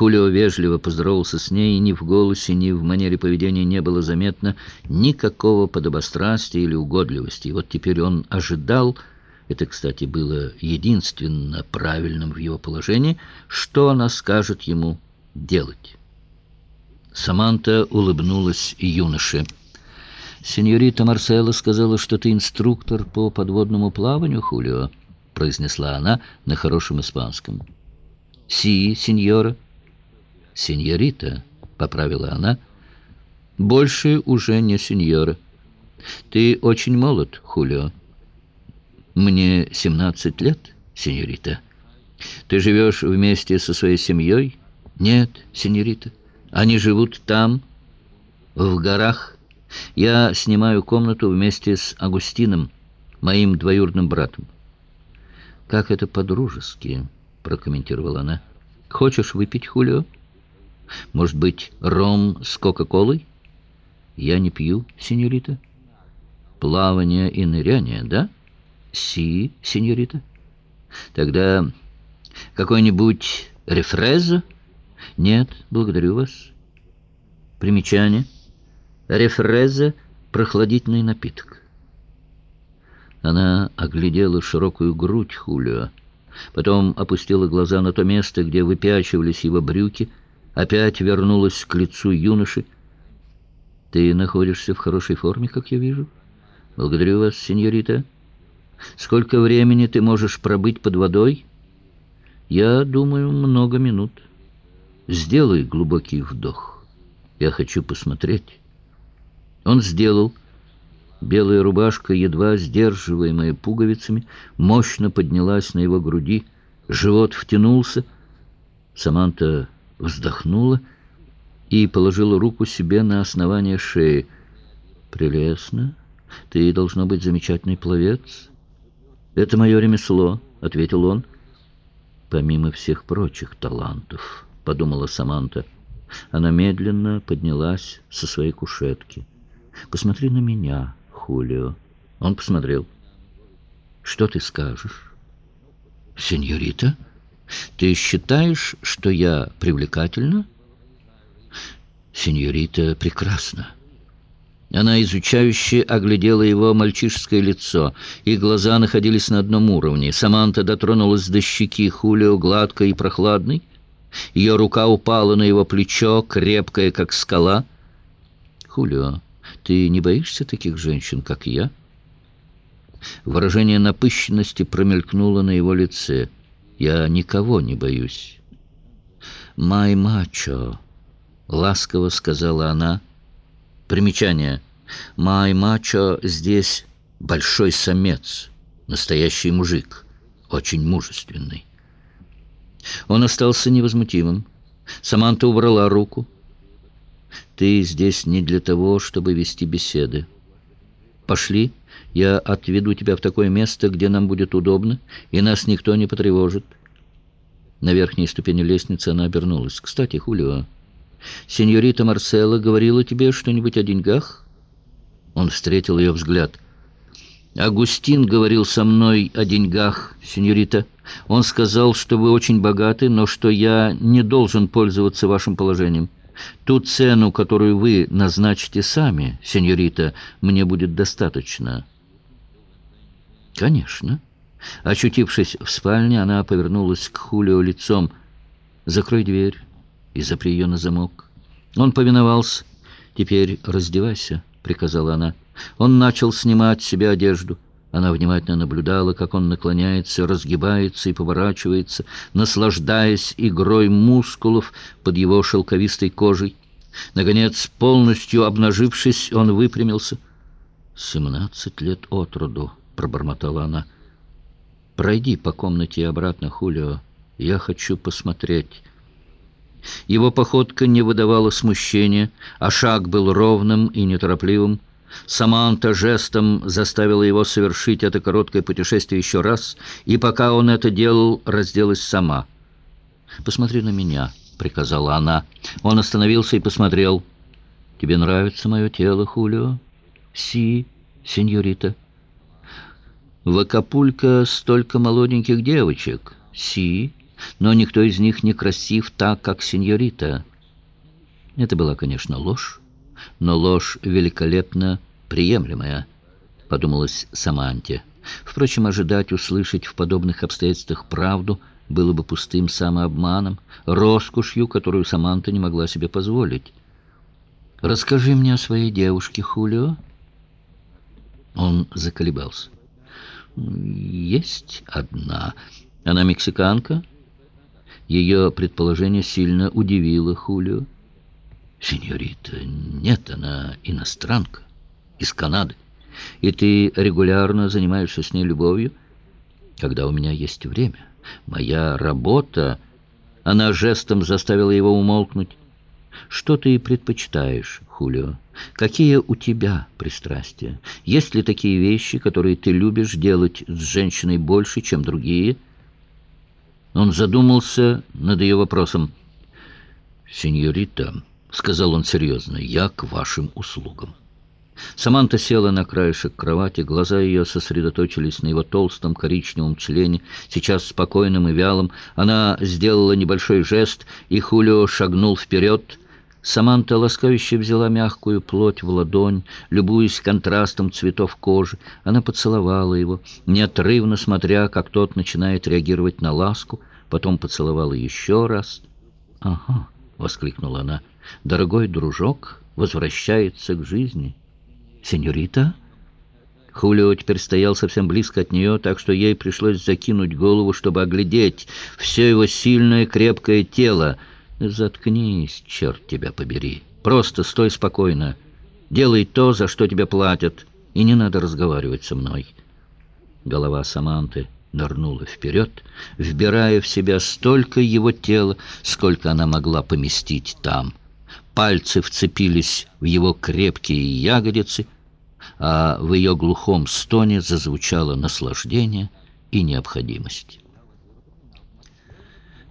Хулио вежливо поздоровался с ней, и ни в голосе, ни в манере поведения не было заметно никакого подобострастия или угодливости. И вот теперь он ожидал, это, кстати, было единственно правильным в его положении, что она скажет ему делать. Саманта улыбнулась юноше. «Сеньорита Марселла сказала, что ты инструктор по подводному плаванию, Хулио», — произнесла она на хорошем испанском. «Си, сеньора». «Сеньорита», — поправила она, — «больше уже не сеньора. Ты очень молод, Хулио». «Мне семнадцать лет, сеньорита. Ты живешь вместе со своей семьей?» «Нет, сеньорита. Они живут там, в горах. Я снимаю комнату вместе с Агустином, моим двоюродным братом». «Как это по-дружески», — прокомментировала она. «Хочешь выпить, Хулио?» Может быть, ром с кока-колой? Я не пью, сеньорита. Плавание и ныряние, да? Си, сеньорита. Тогда какой-нибудь рефрезо? Нет, благодарю вас. Примечание. Рефрезо — прохладительный напиток. Она оглядела широкую грудь Хулио, потом опустила глаза на то место, где выпячивались его брюки — опять вернулась к лицу юноши. «Ты находишься в хорошей форме, как я вижу. Благодарю вас, сеньорита. Сколько времени ты можешь пробыть под водой?» «Я думаю, много минут. Сделай глубокий вдох. Я хочу посмотреть». Он сделал. Белая рубашка, едва сдерживаемая пуговицами, мощно поднялась на его груди. Живот втянулся. Саманта вздохнула и положила руку себе на основание шеи. «Прелестно. Ты, должно быть, замечательный пловец». «Это мое ремесло», — ответил он. «Помимо всех прочих талантов», — подумала Саманта. Она медленно поднялась со своей кушетки. «Посмотри на меня, Хулио». Он посмотрел. «Что ты скажешь?» «Сеньорита?» Ты считаешь, что я привлекательна? Сеньорита прекрасна. Она изучающе оглядела его мальчишеское лицо, и глаза находились на одном уровне. Саманта дотронулась до щеки Хулио, гладкой и прохладной. Ее рука упала на его плечо, крепкая, как скала. «Хулио, ты не боишься таких женщин, как я?» Выражение напыщенности промелькнуло на его лице — я никого не боюсь. «Май мачо», — ласково сказала она. Примечание. «Май мачо здесь большой самец, настоящий мужик, очень мужественный». Он остался невозмутимым. Саманта убрала руку. «Ты здесь не для того, чтобы вести беседы. Пошли». Я отведу тебя в такое место, где нам будет удобно, и нас никто не потревожит». На верхней ступени лестницы она обернулась. «Кстати, Хулио, сеньорита Марсела говорила тебе что-нибудь о деньгах?» Он встретил ее взгляд. «Агустин говорил со мной о деньгах, сеньорита. Он сказал, что вы очень богаты, но что я не должен пользоваться вашим положением. Ту цену, которую вы назначите сами, сеньорита, мне будет достаточно». «Конечно». Очутившись в спальне, она повернулась к Хулио лицом. «Закрой дверь и запри ее на замок». Он повиновался. «Теперь раздевайся», — приказала она. Он начал снимать с себя одежду. Она внимательно наблюдала, как он наклоняется, разгибается и поворачивается, наслаждаясь игрой мускулов под его шелковистой кожей. Наконец, полностью обнажившись, он выпрямился. «Семнадцать лет от роду», — пробормотала она. «Пройди по комнате и обратно, Хулио. Я хочу посмотреть». Его походка не выдавала смущения, а шаг был ровным и неторопливым. Саманта жестом заставила его совершить это короткое путешествие еще раз, и пока он это делал, разделась сама. «Посмотри на меня», — приказала она. Он остановился и посмотрел. «Тебе нравится мое тело, Хулио?» «Си, сеньорита». В Акапулько столько молоденьких девочек. Си. но никто из них не красив так, как сеньорита. Это была, конечно, ложь, но ложь великолепно приемлемая, подумалась Саманте. Впрочем, ожидать услышать в подобных обстоятельствах правду было бы пустым самообманом, роскошью, которую Саманта не могла себе позволить. «Расскажи мне о своей девушке, Хулио». Он заколебался. «Есть одна. Она мексиканка?» Ее предположение сильно удивило Хулио. «Сеньорита, нет, она иностранка, из Канады. И ты регулярно занимаешься с ней любовью, когда у меня есть время. Моя работа...» Она жестом заставила его умолкнуть. «Что ты предпочитаешь, Хулио? Какие у тебя пристрастия? Есть ли такие вещи, которые ты любишь делать с женщиной больше, чем другие?» Он задумался над ее вопросом. «Сеньорита», — сказал он серьезно, — «я к вашим услугам». Саманта села на краешек кровати, глаза ее сосредоточились на его толстом коричневом члене, сейчас спокойным и вялым. Она сделала небольшой жест, и Хулио шагнул вперед. Саманта ласкающе взяла мягкую плоть в ладонь, любуясь контрастом цветов кожи. Она поцеловала его, неотрывно смотря, как тот начинает реагировать на ласку, потом поцеловала еще раз. «Ага», — воскликнула она, — «дорогой дружок возвращается к жизни». «Сеньорита?» Хулио теперь стоял совсем близко от нее, так что ей пришлось закинуть голову, чтобы оглядеть все его сильное крепкое тело. «Заткнись, черт тебя побери! Просто стой спокойно. Делай то, за что тебе платят, и не надо разговаривать со мной». Голова Саманты нырнула вперед, вбирая в себя столько его тела, сколько она могла поместить там пальцы вцепились в его крепкие ягодицы, а в ее глухом стоне зазвучало наслаждение и необходимость.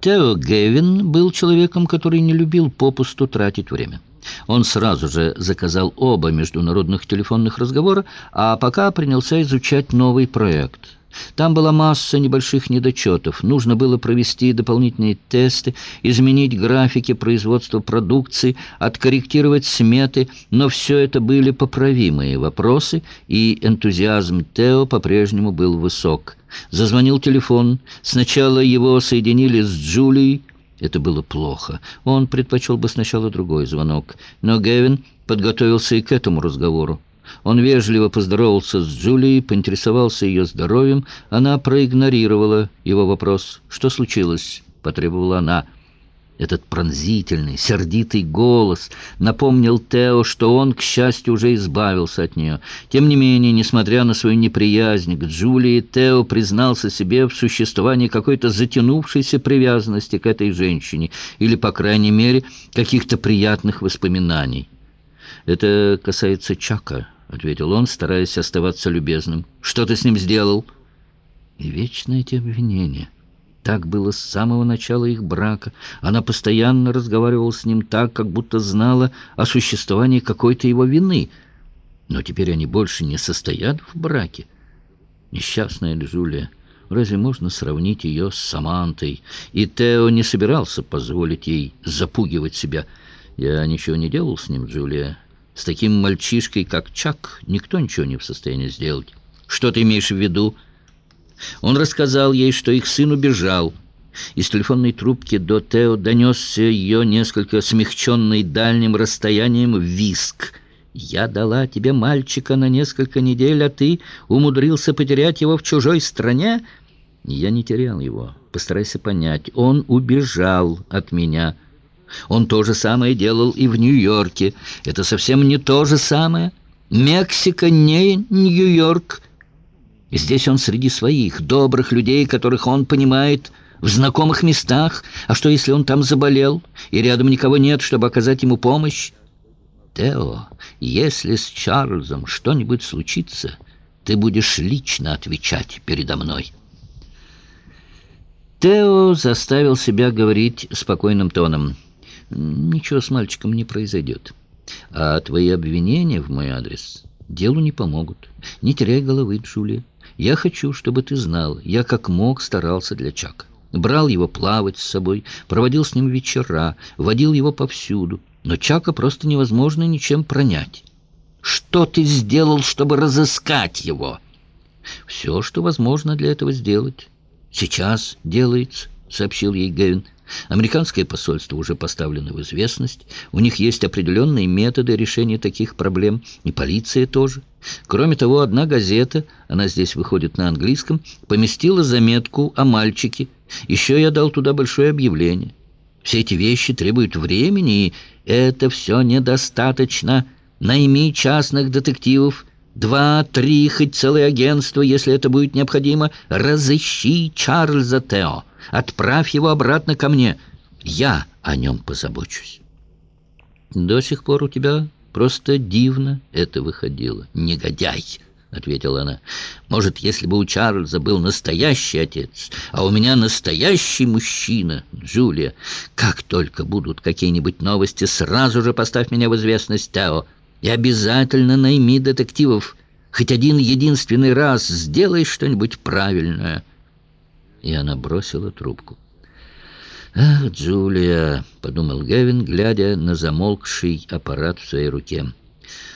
Тео Гевин был человеком, который не любил попусту тратить время. Он сразу же заказал оба международных телефонных разговора, а пока принялся изучать новый проект – там была масса небольших недочетов. Нужно было провести дополнительные тесты, изменить графики производства продукции, откорректировать сметы, но все это были поправимые вопросы, и энтузиазм Тео по-прежнему был высок. Зазвонил телефон. Сначала его соединили с Джулией. Это было плохо. Он предпочел бы сначала другой звонок. Но Гевин подготовился и к этому разговору. Он вежливо поздоровался с Джулией, поинтересовался ее здоровьем. Она проигнорировала его вопрос. «Что случилось?» — потребовала она. Этот пронзительный, сердитый голос напомнил Тео, что он, к счастью, уже избавился от нее. Тем не менее, несмотря на свою неприязнь к Джулии, Тео признался себе в существовании какой-то затянувшейся привязанности к этой женщине или, по крайней мере, каких-то приятных воспоминаний. Это касается Чака. — ответил он, стараясь оставаться любезным. «Что ты с ним сделал?» И вечно эти обвинения. Так было с самого начала их брака. Она постоянно разговаривала с ним так, как будто знала о существовании какой-то его вины. Но теперь они больше не состоят в браке. Несчастная Джулия. Разве можно сравнить ее с Самантой? И Тео не собирался позволить ей запугивать себя. «Я ничего не делал с ним, Джулия. С таким мальчишкой, как Чак, никто ничего не в состоянии сделать. Что ты имеешь в виду? Он рассказал ей, что их сын убежал. Из телефонной трубки до Тео донесся ее несколько смягченный дальним расстоянием виск. «Я дала тебе мальчика на несколько недель, а ты умудрился потерять его в чужой стране?» «Я не терял его. Постарайся понять. Он убежал от меня». Он то же самое делал и в Нью-Йорке. Это совсем не то же самое. Мексика не Нью-Йорк. Здесь он среди своих, добрых людей, которых он понимает, в знакомых местах. А что, если он там заболел, и рядом никого нет, чтобы оказать ему помощь? Тео, если с Чарльзом что-нибудь случится, ты будешь лично отвечать передо мной». Тео заставил себя говорить спокойным тоном – ничего с мальчиком не произойдет. А твои обвинения в мой адрес делу не помогут. Не теряй головы, Джулия. Я хочу, чтобы ты знал, я как мог старался для Чака. брал его плавать с собой, проводил с ним вечера, водил его повсюду. Но Чака просто невозможно ничем пронять. «Что ты сделал, чтобы разыскать его?» «Все, что возможно для этого сделать. Сейчас делается», — сообщил ей Гевин. Американское посольство уже поставлено в известность. У них есть определенные методы решения таких проблем. И полиция тоже. Кроме того, одна газета, она здесь выходит на английском, поместила заметку о мальчике. Еще я дал туда большое объявление. Все эти вещи требуют времени, и это все недостаточно. Найми частных детективов. Два, три, хоть целое агентство, если это будет необходимо. Разыщи Чарльза Тео. Отправь его обратно ко мне. Я о нем позабочусь. До сих пор у тебя просто дивно это выходило. Негодяй! — ответила она. «Может, если бы у Чарльза был настоящий отец, а у меня настоящий мужчина, Джулия, как только будут какие-нибудь новости, сразу же поставь меня в известность, Тео, и обязательно найми детективов. Хоть один единственный раз сделай что-нибудь правильное» и она бросила трубку. «Ах, Джулия!» — подумал Гевин, глядя на замолкший аппарат в своей руке.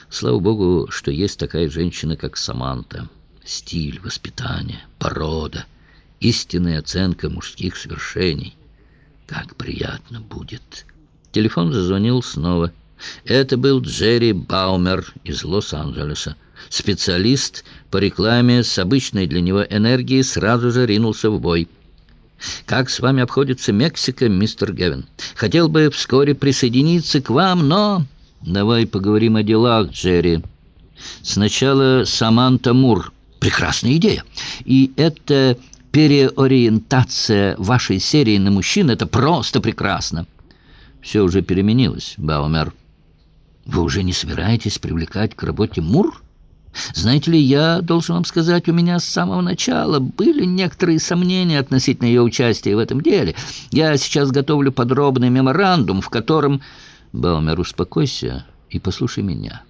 «Слава богу, что есть такая женщина, как Саманта. Стиль, воспитание, порода, истинная оценка мужских свершений. Как приятно будет!» Телефон зазвонил снова. Это был Джерри Баумер из Лос-Анджелеса. Специалист по рекламе с обычной для него энергией сразу же ринулся в бой. «Как с вами обходится Мексика, мистер Гевин? Хотел бы вскоре присоединиться к вам, но...» «Давай поговорим о делах, Джерри. Сначала Саманта Мур. Прекрасная идея. И это переориентация вашей серии на мужчин. Это просто прекрасно». «Все уже переменилось, Баумер». «Вы уже не собираетесь привлекать к работе Мур?» Знаете ли, я должен вам сказать, у меня с самого начала были некоторые сомнения относительно ее участия в этом деле. Я сейчас готовлю подробный меморандум, в котором... Баумер, успокойся и послушай меня».